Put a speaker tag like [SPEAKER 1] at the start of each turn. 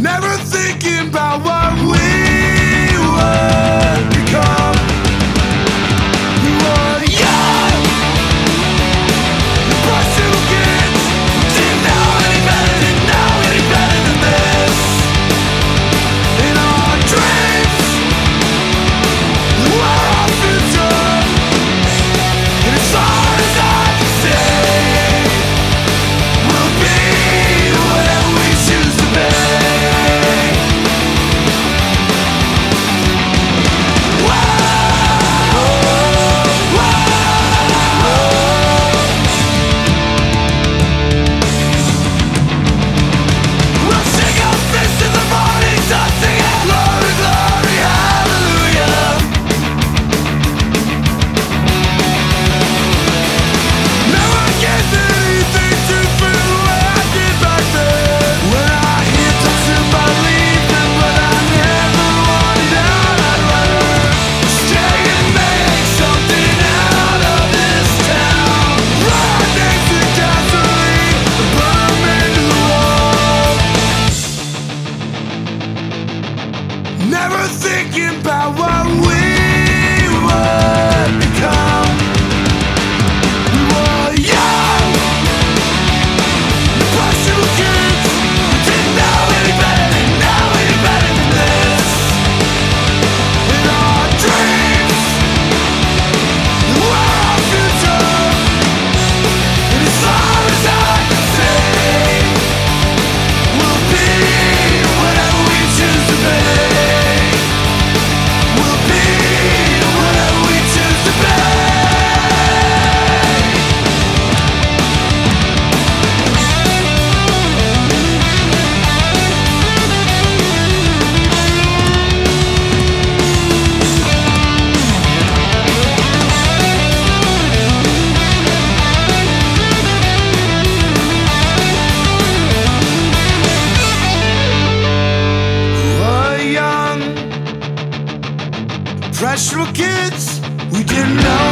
[SPEAKER 1] Never thinking about what we would become. thinking about what we were. special kids. We didn't know.